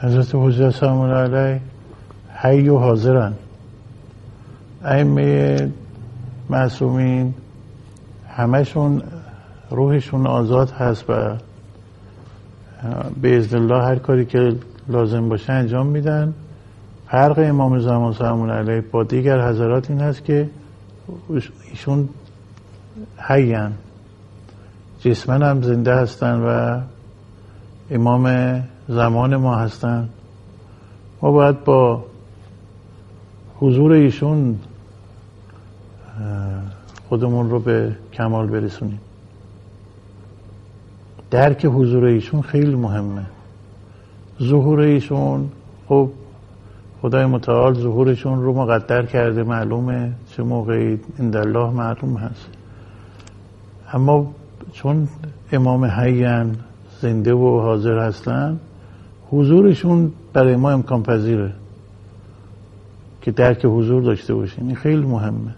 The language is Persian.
حضرت حجت سلام علیه حی و حاضرن. ائمه معصومین همشون روحشون آزاد هست و به ازن الله هر کاری که لازم باشه انجام میدن. فرق امام زمان سلام علیه با دیگر حضرات این هست که ایشون حیان جسمن هم زنده هستن و امام زمان ما هستن. ما باید با حضور ایشون خودمون رو به کمال برسونیم. درک حضور ایشون خیلی مهمه. ظهور ایشون خب خدای متعال ظهورشون رو مقدر کرده معلومه چه موقعی الله معلوم هست. اما چون امام حیان زنده و حاضر هستن حضورشون برای ما امکان پذیره که درک حضور داشته باشیم این خیلی مهمه.